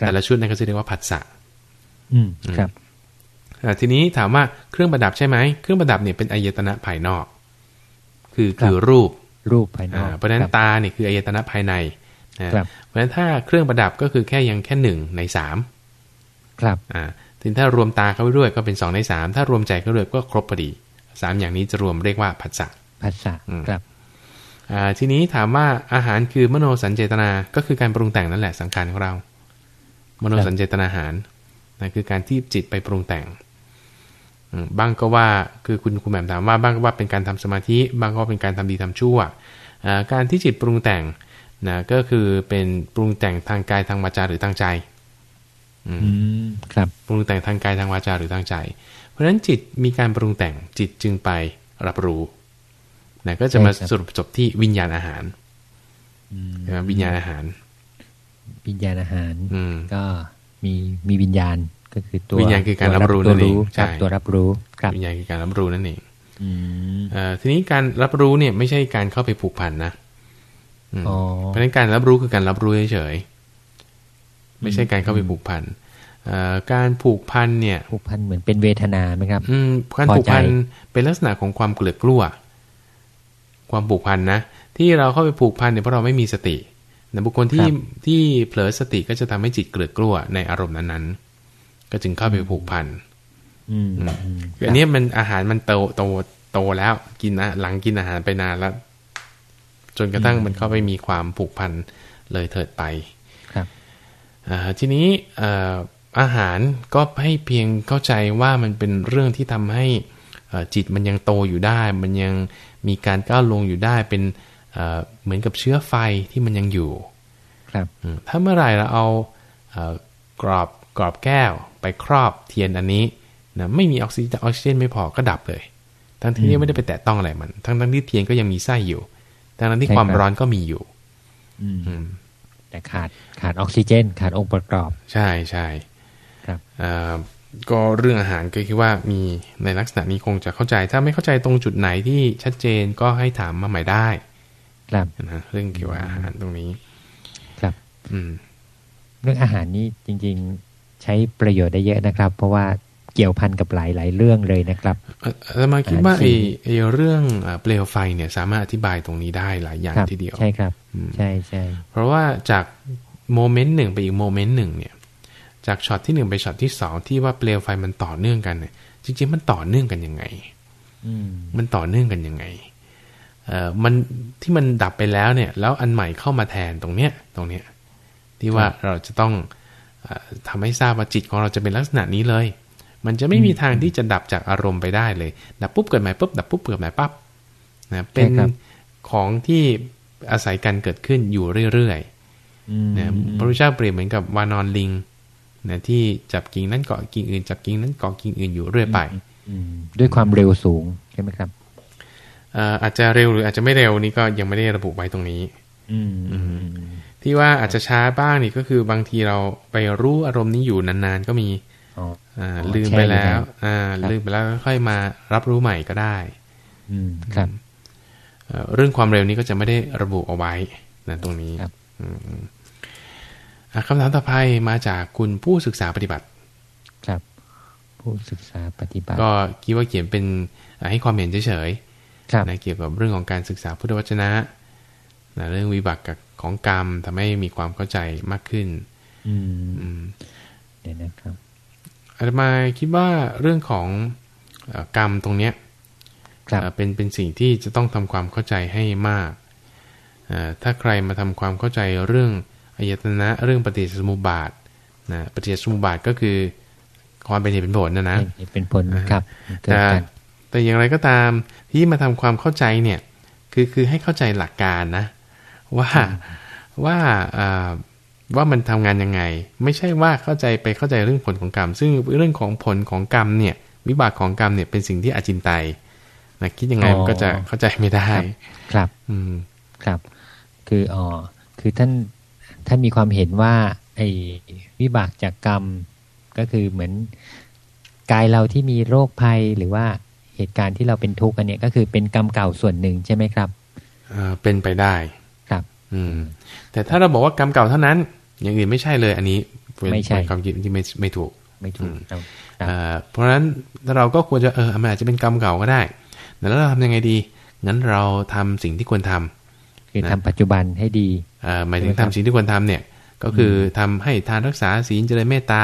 แต่ละชุดนั่นก็จะเรียกว่าผัสสะอืมครับทีนี้ถามว่าเครื่องประดับใช่ไหมเครื่องประดับเนี่ยเป็นอายตนะภายนอก คือคือรูปรูปภายนอกเพราะฉะนั้นตาเนี่ยคืออายตนะภายในนะ เพราะฉะนั้นถ้าเครื่องประดับก็คือแค่ยังแค่หนึ่งในสามครับอ่าถึงถ้ารวมตาเข้าไปด้วยก็เป็นสองในสามถ้ารวมใจเข้าด้วยก็ครบพอดีสามอย่างนี้จะรวมเรียกว่าผัสสะผัสสะครับทีนี้ถามว่าอาหารคือมโนสัญเจตนา ก็คือการปรุงแต่งนั่นแหละสังขารของเรา มโนสัญเจตนาอาหารนะคือการที่จิตไปปรุงแต่งบางก็ว่าคือคุณคุณแหม่มถามว่าบ้างก็ว่าเป็นการทำสมาธิบางก็เป็นการทำดีทำชั่ว การที่จิตปรุงแต่ง นะก็คือเป็นปรุงแต่งทางกายทางวาจาหรือทางใจครับปรุงแต่งทางกายทางวาจาหรือทางใจ เพราะฉะนั้นจิตมีการปรุงแต่งจิตจึงไปรับรู้นะก็จะมาสรุปจบที่วิญญาณอาหารวิญญาณอาหาร วิญญาณอาหารก็มีมีวิญญาณก็คือตัววิญญาณคือการรับรู้นั่นเองใช่ตัวรับรู้ครับวิญญาณคือการรับรู้นั่นเองทีนี้การรับรู้เนี่ยไม่ใช่การเข้าไปผูกพันนะ เพราะฉะนั้นการรับรู้คือการรับรู้เฉยๆไม่ใช่การเข้าไปผูกพันการผูกพันเนี่ยผูกพันเหมือนเป็นเวทนาไหมครับ อืมการผูกพันเป็นลักษณะของความเกลือกลัว ความผูกพันนะที่เราเข้าไปผูกพันเนี่ยเพราะเราไม่มีสตินะบุคคลที่ที่เผลอสติก็จะทำให้จิตเกลือกลัวในอารมณ์นั้นๆ ก็จึงเข้าไปผูกพันอันนี้มันอาหารมันโตโตโตแล้วกินนะหลังกินอาหารไปนานแล้ว จนกระทั่งมันเข้าไปมีความผูกพันเลยเถิดไปครับทีนี้อาหารก็ให้เพียงเข้าใจว่ามันเป็นเรื่องที่ทำให้จิตมันยังโตอยู่ได้ มันยังมีการก้าวลงอยู่ได้เป็นเหมือนกับเชื้อไฟที่มันยังอยู่ครับถ้าเมื่อไหร่เราเอากรอบกรอบแก้วไปครอบเทียนอันนี้นะไม่มีออกซิเจนออกซิเจนไม่พอก็ดับเลย ทั้งที่ไม่ได้ไปแตะต้องอะไรมัน ทั้งทั้งที่เทียนก็ยังมีไส้อยู่ ทั้งนั้นที่ความร้อนก็มีอยู่ อืมแต่ขาดขาดออกซิเจน ขาดองค์ประกอบ ใช่ใช่ครับก็เรื่องอาหารก็คิดว่ามีในลักษณะนี้คงจะเข้าใจ ถ้าไม่เข้าใจตรงจุดไหนที่ชัดเจนก็ให้ถามมาใหม่ได้ ครับนะเรื่องเกี่ยวกับอาหารตรงนี้ ครับ อืม เรื่องอาหารนี่จริง ๆ ใช้ประโยชน์ได้เยอะนะครับ เพราะว่า เกี่ยวพันกับหลาย ๆ เรื่องเลยนะครับแล้วมาคิดว่าไอ้ไอ้เรื่องเปลวไฟเนี่ยสามารถอธิบายตรงนี้ได้หลายอย่างทีเดียวใช่ครับใช่ใช่เพราะว่าจาก moment หนึ่งไปอีก moment หนึ่งเนี่ย จากช็อตที่หนึ่งไปช็อตที่สองที่ว่าเปลวไฟมันต่อเนื่องกันเนี่ยจริงๆมันต่อเนื่องกันยังไงมันต่อเนื่องกันยังไงเอ่อมันที่มันดับไปแล้วเนี่ย แล้วอันใหม่เข้ามาแทนตรงเนี้ย ตรงเนี้ย ที่ว่าเราจะต้องอทำให้ทราบว่าจิตของเราจะเป็นลักษณะนี้เลย มันจะไม่มีทางที่จะดับจากอารมณ์ไปได้เลย ดับปุ๊บเกิดใหม่ปุ๊บดับปุ๊บเกิดใหม่ปั๊บนะเป็นของที่อาศัยกันเกิดขึ้นอยู่เรื่อยๆนะพระพุทธเจ้าเปรียบเหมือนกับวานอนลิงนะที่จับกิ่งนั้นเกาะกิ่งอื่นจับกิ่งนั้นเกาะกิ่งอื่นอยู่เรื่อยไปด้วยความเร็วสูงใช่ไหมครับอาจจะเร็วหรืออาจจะไม่เร็วนี่ก็ยังไม่ได้ระบุไว้ตรงนี้อืที่ว่าอาจจะช้าบ้างนี่ก็คือบางทีเราไปรู้อารมณ์นี้อยู่นานๆก็มี ลืมไปแล้ว อ่า ลืมไปแล้วค่อยมารับรู้ใหม่ก็ได้ อืมครับเรื่องความเร็วนี้ก็จะไม่ได้ระบุเอาไว้นะตรงนี้คำถามต่อไปมาจากคุณผู้ศึกษาปฏิบัติ ครับ ผู้ศึกษาปฏิบัติ ก็คิดว่าเขียนเป็นให้ความเห็นเฉยๆนะเกี่ยวกับเรื่องของการศึกษาพุทธวจนะนะเรื่องวิบากกับของกรรมทำให้มีความเข้าใจมากขึ้น อืมเดี๋ยวนะครับ อาตมาคิดว่าเรื่องของกรรมตรงเนี้ยเป็นเป็นสิ่งที่จะต้องทำความเข้าใจให้มาก ถ้าใครมาทำความเข้าใจเรื่องอายตนะเรื่องปฏิจจสมุปบาทนะปฏิจจสมุปบาทก็คือความเป็นเหตุเป็นผลนะนะเป็นผลครับแต่แต่อย่างไรก็ตามที่มาทำความเข้าใจเนี่ยคือคือให้เข้าใจหลักการนะ ว่าว่า ว่ามันทำงานยังไง ไม่ใช่ว่าเข้าใจไปเข้าใจเรื่องผลของกรรม ซึ่งเรื่องของผลของกรรมเนี่ย วิบากของกรรมเนี่ยเป็นสิ่งที่อจินไตยนะคิดยังไงก็จะเข้าใจไม่ได้ ครับ อืมครับ คืออ๋อคือท่านท่านมีความเห็นว่า ไอ้วิบากจากกรรมก็คือเหมือนกายเราที่มีโรคภัยหรือว่าเหตุการณ์ที่เราเป็นทุกข์กันเนี่ยก็คือเป็นกรรมเก่าส่วนหนึ่งใช่ไหมครับเป็นไปได้ครับ อืม แต่ถ้าเราบอกว่ากรรมเก่าเท่านั้น อย่างอื่นไม่ใช่เลย อันนี้ไม่ใช่ความคิดที่ไม่ไม่ถูกไม่ถูกเพราะฉะนั้นเราก็ควรจะเออมันอาจจะเป็นกรรมเก่าก็ได้แล้วเราทำยังไงดีงั้นเราทำสิ่งที่ควรทำคือทำปัจจุบันให้ดีหมายถึงทำสิ่งที่ควรทำเนี่ย ก็คือทำให้ทานรักษาศีลเจริญเมตตา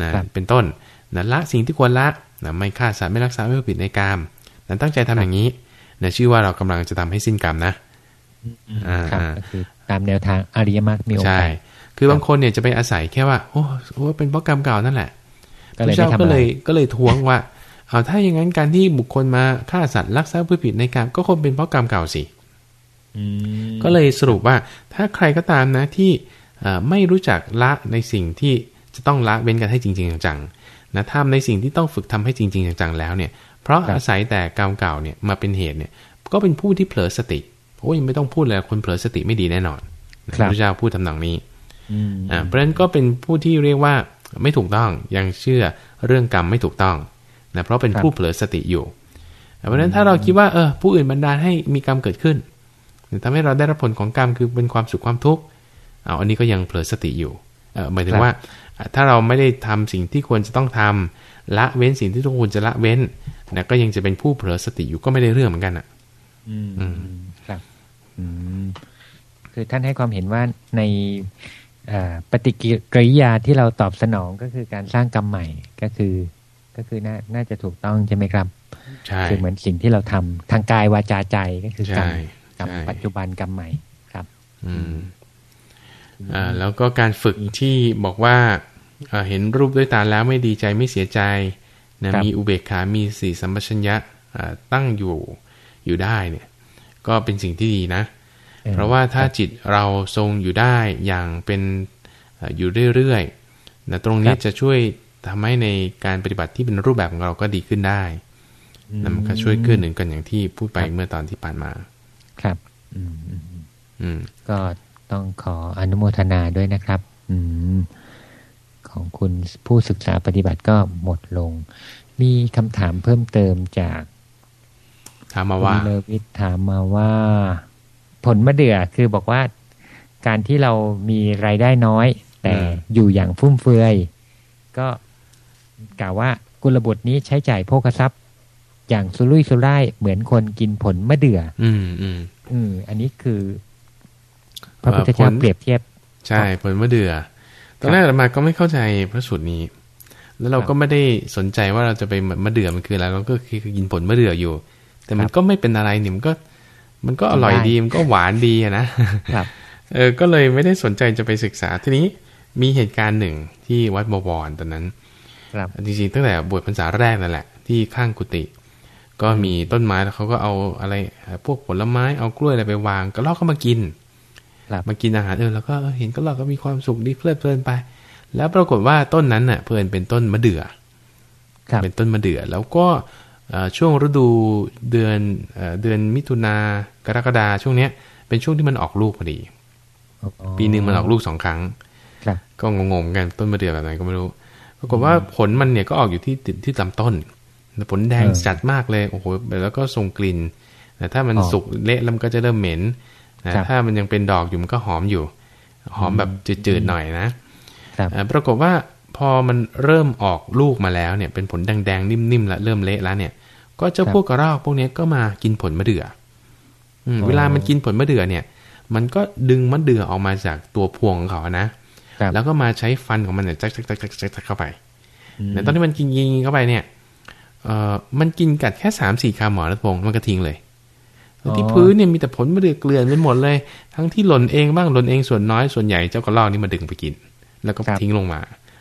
นะเป็นต้นนะละสิ่งที่ควรละนะไม่ฆ่าสัตว์ไม่รักษาไม่ผิดในกามนะตั้งใจทำอย่างนี้นะชื่อว่าเรากำลังจะทำให้สิ้นกรรมนะอ่าคือตามแนวทางอริยมรรคมีโอกาสใช่ คือบางคนเนี่ยจะไปอาศัยแค่ว่า โอ้โหเป็นเพราะกรรมเก่านั่นแหละพระเจ้าก็เลยก็เลยท้วงว่าเอาถ้าอย่างนั้นการที่บุคคลมาฆ่าสัตว์ลักทรัพย์เพื่อผิดในกรรมก็คงเป็นเพราะกรรมเก่าสิก็เลยสรุปว่าถ้าใครก็ตามนะที่ไม่รู้จักละในสิ่งที่จะต้องละเว้นกันให้จริง ๆ จังๆนะทำในสิ่งที่ต้องฝึกทำให้จริง ๆ จังๆแล้วเนี่ย เพราะอาศัยแต่กรรมเก่าเนี่ยมาเป็นเหตุเนี่ยก็เป็นผู้ที่เผลอสติโอ้ยไม่ต้องพูดเลยคนเผลอสติไม่ดีแน่นอนพระเจ้าพูดทำนองนี้ อ่าเพราะฉะนั้นก็เป็นผู้ที่เรียกว่าไม่ถูกต้องยังเชื่อเรื่องกรรมไม่ถูกต้องนะเพราะเป็นผู้เผลอสติอยู่ เพราะฉะนั้นถ้าเราคิดว่าเออผู้อื่นบันดาลให้มีกรรมเกิดขึ้นทำให้เราได้รับผลของกรรมคือเป็นความสุขความทุกข์เอาอันนี้ก็ยังเผลอสติอยู่เออหมายถึงว่า ถ้าเราไม่ได้ทำสิ่งที่ควรจะต้องทำละเว้นสิ่งที่ทุกคนจะละเว้นนะก็ยังจะเป็นผู้เผลอสติอยู่ก็ไม่ได้เรื่องเหมือนกันอะ อืมครับ อืมคือท่านให้ความเห็นว่าใน ปฏิกิริยาที่เราตอบสนองก็คือการสร้างกรรมใหม่ก็คือก็คือน่าน่าจะถูกต้องใช่ไหมครับใช่คือเหมือนสิ่งที่เราทำทางกายวาจาใจก็คือกรรมกรรมปัจจุบันกรรมใหม่ครับ อืมอ่าแล้วก็การฝึกที่บอกว่าเห็นรูปด้วยตาแล้วไม่ดีใจไม่เสียใจนะมีอุเบกขา มีสีสัมปชัญญะตั้งอยู่อยู่ได้เนี่ย ก็เป็นสิ่งที่ดีนะ เพราะว่าถ้าจิตเราทรงอยู่ได้อย่างเป็นอยู่เรื่อยๆนะตรงนี้จะช่วยทำให้ในการปฏิบัติที่เป็นรูปแบบของเราก็ดีขึ้นได้นั่นมันก็ช่วยเกื้อหนุนกันอย่างที่พูดไปเมื่อตอนที่ผ่านมา ครับ อืมอืมก็ต้องขออนุโมทนาด้วยนะครับ อืมของคุณผู้ศึกษาปฏิบัติก็หมดลง มีคำถามเพิ่มเติมจาก ถามมาว่าเลวิทถามมาว่า ผลมะเดื่อคือบอกว่าการที่เรามีรายได้น้อย แต่อยู่อย่างฟุ่มเฟือย ก็กล่าวว่ากุลบุตรนี้ใช้จ่ายโภคทรัพย์ อย่างสุรุ่ยสุร่ายเหมือนคนกินผลมะเดื่อ อืมอืมอืมอันนี้คือ พระพุทธเจ้าเปรียบเทียบ ใช่ผลมะเดื่อตอนแรกมาก็ไม่เข้าใจพระสูตรนี้ แล้วเราก็ไม่ได้สนใจว่าเราจะไปมะเดื่อมันคืออะไรเราก็คือกินผลมะเดื่ออยู่ แต่มันก็ไม่เป็นอะไรนี่มันก็ มันก็อร่อยดีมันก็หวานดีนะครับ เออก็เลยไม่ได้สนใจจะไปศึกษาทีนี้มีเหตุการณ์หนึ่งที่วัดบวรตอนนั้นจริงๆตั้งแต่บวชพรรษาแรกนั่นแหละ ที่ข้างกุฏิก็มีต้นไม้แล้วเขาก็เอาอะไร พวกผลไม้เอากล้วยอะไรไปวางก็ลอกเข้ามากินมากินอาหารเออแล้วก็เห็นก็เราก็มีความสุขดีเพลิดเพลินไป แล้วปรากฏว่าต้นนั้นเน่ะเพลินเป็นต้นมะเดื่อเป็นต้นมะเดื่อแล้วก็ ช่วงฤดูเดือนเดือนมิถุนากรกฎาช่วงเนี้ย เป็นช่วงที่มันออกลูกพอดี ปีหนึ่งมันออกลูกสองครั้งก็งงๆกันต้นมะเดื่อแบบไหนก็ไม่รู้ปรากฏว่าผลมันเนี่ยก็ออกอยู่ที่ติดที่ลำต้นผลแดงจัดมากเลยโอ้โหแล้วก็ส่งกลิ่นแต่ถ้ามันสุกเละแล้วมันก็จะเริ่มเหม็นนะถ้ามันยังเป็นดอกอยู่มันก็หอมอยู่ หอมแบบจืดๆหน่อยนะปรากฏว่าพอมันเริ่มออกลูกมาแล้วเนี่ย เป็นผลแดงๆนิ่มๆแล้วเริ่มเละแล้วเนี่ย ก็เจ้าพวกกระรอกพวกนี้ก็มากินผลมะเดื่อเวลามันกินผลมะเดื่อเนี่ย มันก็ดึงมะเดื่อออกมาจากตัวพวงของเขานะแล้วก็มาใช้ฟันของมันเนี่ยจักจักจักจักจักเข้าไปแต่ตอนที่มันกินยิงเข้าไปเนี่ยเอ่อมันกินกัดแค่สามสี่คำหมอรัตพงศ์มันก็ทิ้งเลยที่พื้นเนี่ยมีแต่ผลมะเดื่อเกลื่อนไปหมดเลย ทั้งที่หล่นเองบ้างหล่นเองส่วนน้อยส่วนใหญ่เจ้ากระรอกนี่มาดึงไปกิน แล้วก็ทิ้งลงมา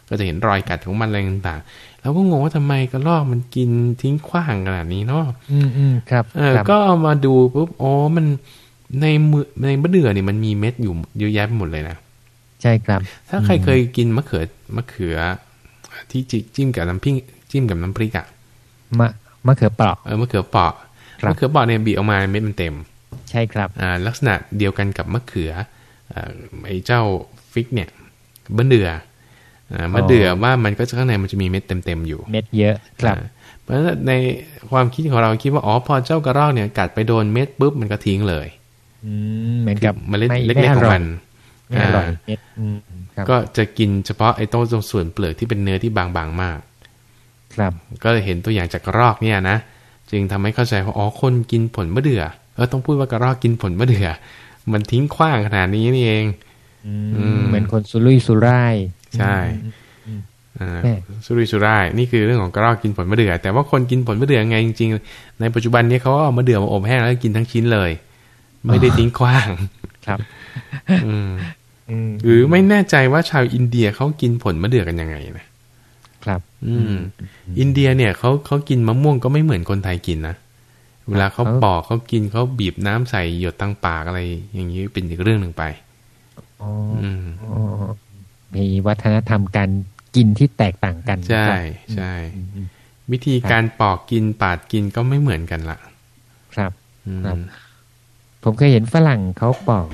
ก็จะเห็นรอยกัดของมันอะไรต่างๆ เราก็งงว่าทำไมกระรอกมันกินทิ้งขว้างขนาดนี้เนาะอืมอืมครับเออก็เอามาดูปุ๊บอ๋อมันในมือในมะเดื่อนี่มันมีเม็ดอยู่เยอะแยะไปหมดเลยนะใช่ครับ ถ้าใครเคยกินมะเขือมะเขือ ที่จิ้มกับน้ำพริกจิ้มกับน้ำพริกอะมะมะเขือเปราะเออมะเขือเปราะมะเขือเปราะเนี่ยบีออกมาเม็ดมันเต็ม ใช่ครับอ่าลักษณะเดียวกันกับมะเขือไอ้เจ้า fig เนี่ยมะเดื่อ มะเดื่อว่ามันก็จะข้างในมันจะมีเม็ดเต็มๆอยู่ เม็ดเยอะครับ เพราะฉะนั้นในความคิดของเราคิดว่าอ๋อพอเจ้ากระรอกเนี่ยกัดไปโดนเม็ดปุ๊บมันก็ทิ้งเลยอืมเหมือนกับเมล็ดเล็กๆของมันอร่อยเม็ดก็จะกินเฉพาะไอ้ต้นตรงส่วนเปลือกที่เป็นเนื้อที่บางๆมาก ครับ ก็เห็นตัวอย่างจากกระรอกเนี่ยนะจึงทำให้เข้าใจว่าอ๋อคนกินผลมะเดื่อเออต้องพูดว่ากระรอกกินผลมะเดื่อมันทิ้งขว้างขนาดนี้นี่เองเหมือนคนสุรุ่ยสุร่าย ใช่สุรุ่ยสุร่ายนี่คือเรื่องของกระรอกกินผลมะเดื่อ แต่ว่าคนกินผลมะเดื่อไงจริงๆ ในปัจจุบันนี้เขาเอามะเดื่อมาอบแห้งแล้วกินทั้งชิ้นเลย ไม่ได้ทิ้งขว้างครับอืหรือไม่แน่ใจว่าชาวอินเดียเขากินผลมะเดื่อกันยังไงนะครับ อืม อินเดียเนี่ยเขาเขากินมะม่วงก็ไม่เหมือนคนไทยกินนะเวลาเขาปอกเขากินเขาบีบน้ำใส่หยดทางปากอะไร อย่างนี้เป็นอีกเรื่องหนึ่งไปอืม มีวัฒนธรรมการกินที่แตกต่างกัน ใช่ใช่วิธีการปอกกินปาดกินก็ไม่เหมือนกันละครับครับ ผมเคยเห็นฝรั่งเขาปอก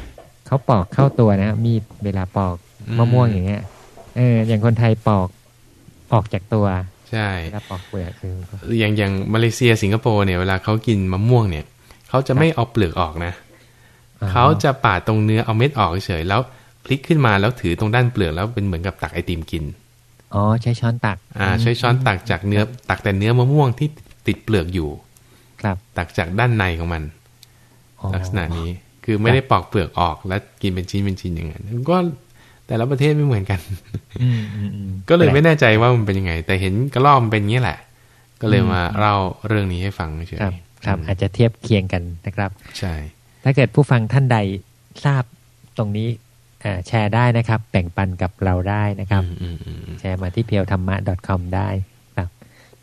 เขาปอกเข้าตัวนะมีเวลาปอกมะม่วงอย่างเงี้ยเอออย่างคนไทยปอกออกจากตัวใช่แล้วปอกเปลือกคืออย่างอย่างมาเลเซียสิงคโปร์เนี่ยเวลาเขากินมะม่วงเนี่ยเขาจะไม่เอาเปลือกออกนะเขาจะปาดตรงเนื้อเอาเม็ดออกเฉยแล้ว พลิกขึ้นมาแล้วถือตรงด้านเปลือกแล้วเป็นเหมือนกับตักไอติมกิน อ๋อใช้ช้อนตัก อ่า ใช้ช้อนตักจากเนื้อตักแต่เนื้อมะม่วงที่ติดเปลือกอยู่ ครับ ตักจากด้านในของมัน ลักษณะนี้คือไม่ได้ปอกเปลือกออกแล้วกินเป็นชิ้นเป็นชิ้นอย่างนั้นก็แต่ละประเทศไม่เหมือนกันก็เลยไม่แน่ใจว่ามันเป็นยังไง แต่เห็นกระลอกมันเป็นอย่างนี้แหละ ก็เลยมาเล่าเรื่องนี้ให้ฟังเฉยครับ อาจจะเทียบเคียงกันนะครับ ใช่ ถ้าเกิดผู้ฟังท่านใดทราบตรงนี้ แชร์ได้นะครับ แบ่งปันกับเราได้นะครับแชร์มาที่เพียวธรรมะ .com ได้ครับ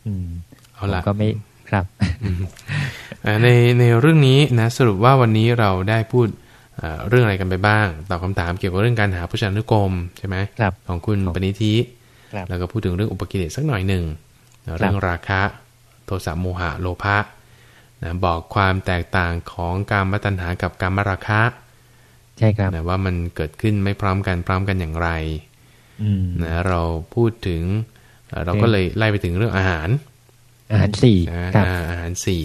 อืมเอาละก็ไม่ครับในในเรื่องนี้นะสรุปว่าวันนี้เราได้พูดเรื่องอะไรกันไปบ้างตอบคาถามเกี่ยวกับเรื่องการหาผู้ชานุกรมใช่ไหมของคุณปณิธิแล้วก็พูดถึงเรื่องอุปกิเลสสักหน่อยหนึ่งเรื่องราคะ โทสะโมหะโลภะนะบอกความแตกต่างของการมตัญหากับการมราคะใช่ครับนะว่ามันเกิดขึ้นไม่พร้อมกันพร้อมกันอย่างไรนะเราพูดถึง เราก็เลยไล่ไปถึงเรื่องอาหาร อาหารสี่อาหารสี่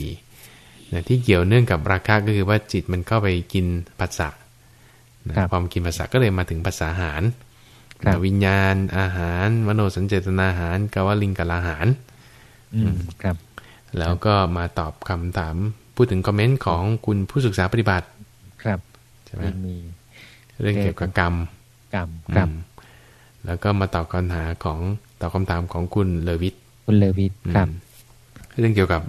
นะที่เกี่ยวเนื่องกับราคะก็คือว่าจิตมันเข้าไปกินปัสสะพอมกินปัสสะก็เลยมาถึงภาษาอาหารวิญญาณอาหาร มโนสัญเจตนาอาหารกวลิงกลาหารครับ แล้วก็มาตอบคำถาม พูดถึงคอมเมนต์ของคุณผู้ศึกษาปฏิบัติครับ ใช่ไหมมี เรื่องเกี่ยวกับกรรม กรรมครับแล้วก็มาตอบคำถามของตอบคำถามของคุณเลวิทคุณเลวิทครับเรื่องเกี่ยวกับ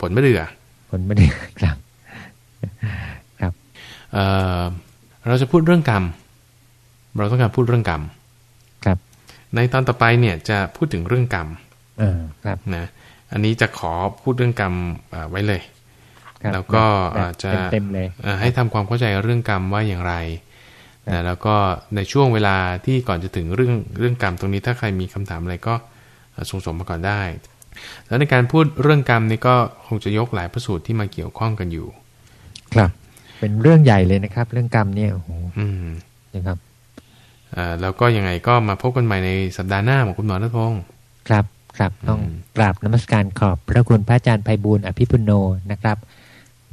ผลมะเดื่อผลมะเดื่อครับครับเราจะพูดเรื่องกรรม เราต้องการพูดเรื่องกรรม ครับ ในตอนต่อไปเนี่ยจะพูดถึงเรื่องกรรม เออครับนะ อันนี้จะขอพูดเรื่องกรรมไว้เลย แล้วก็จะเต็มเลยให้ทำความเข้าใจเรื่องกรรมว่าอย่างไรนะแล้วก็ในช่วงเวลาที่ก่อนจะถึงเรื่องเรื่องกรรมตรงนี้ถ้าใครมีคำถามอะไรก็ส่งสมมาก่อนได้ แล้วในการพูดเรื่องกรรมนี่ก็คงจะยกหลายพระสูตรที่มาเกี่ยวข้องกันอยู่ ครับ เป็นเรื่องใหญ่เลยนะครับ เรื่องกรรมเนี่ยโอ้โหนะครับอ่าแล้วก็ยังไงก็มาพบกันใหม่ในสัปดาห์หน้าของคุณหมอณพงศ์ครับครับต้องกราบนมัสการขอบพระคุณพระอาจารย์ไพบูลอภิปุโนนะครับ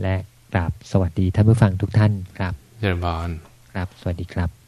และกราบสวัสดีท่านผู้ฟังทุกท่านครับเจริญพรครับ สวัสดีครับ